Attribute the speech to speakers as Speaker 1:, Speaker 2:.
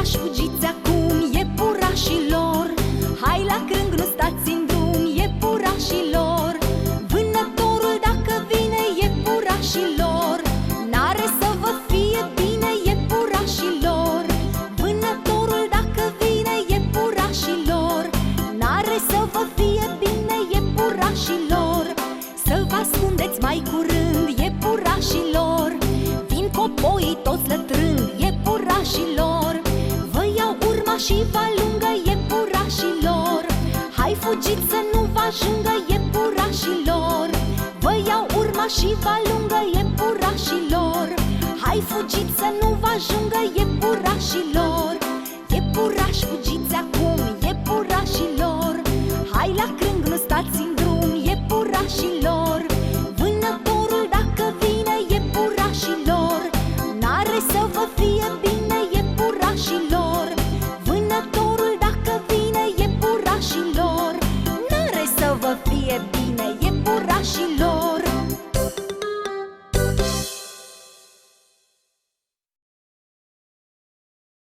Speaker 1: oraș, fugiți acum, e purașilor. Hai la crâng, nu stați în drum, e purașilor. Vânătorul dacă vine, e purașilor. N-are să vă fie bine, e purașilor. Vânătorul dacă vine, e purașilor. N-are să vă fie bine, e purașilor. Să vă ascundeți mai curând. și vă lungă iepurașilor. Hai fugiți să nu vă ajungă iepurașilor. Vă iau urma și vă lungă iepurașilor. Hai fugiți să nu vă ajungă iepurașilor. Iepuraș fugit